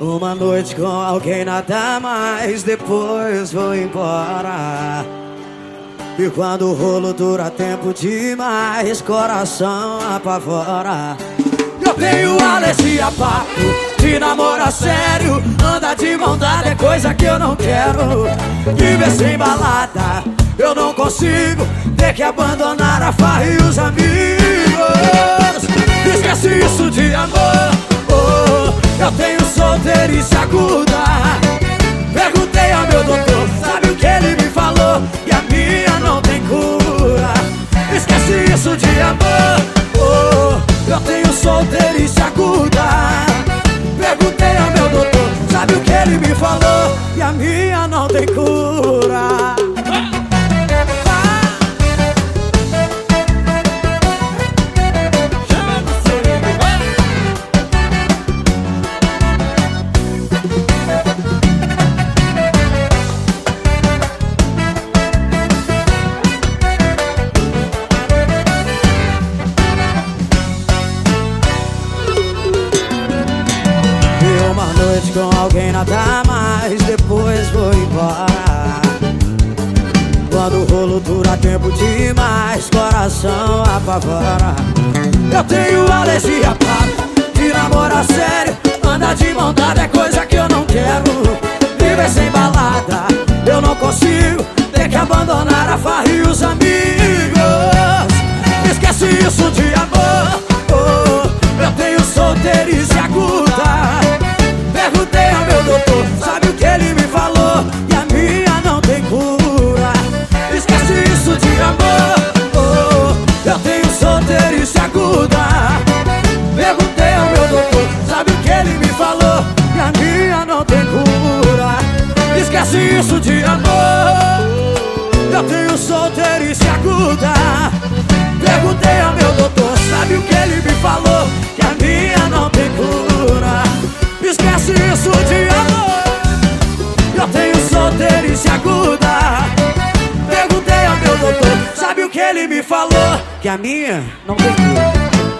Uma noite com alguém nada mais, depois vou embora. E quando o rolo dura tempo demais, coração apavora. Eu tenho alergia papo de namorar sério. Anda de mão dada é coisa que eu não quero. Viver sem balada, eu não consigo. Ter que abandonar a farra e os amigos. Esquece isso de amor. Solteirice aguda. Perguntei ao meu doutor, sabe o que ele me falou? Que a minha não tem cura. Esquece isso de amor. Oh, eu tenho solteirice aguda. Perguntei ao meu doutor, sabe o que ele me falou? Que a minha não tem cura. Noite com alguém nada mais, depois vou embora. Quando o rolo dura tempo demais, coração apavora. Eu tenho alergia pra de namorar sério. Andar de mão dada é coisa que eu não quero. Viver sem balada, eu não consigo. Ter que abandonar Esquece isso de amor. Eu tenho solteirice aguda. Perguntei ao meu doutor, sabe o que ele me falou? Que a minha não tem cura. Esquece isso de amor. Eu tenho solteirice aguda. Perguntei ao meu doutor, sabe o que ele me falou? Que a minha não tem cura.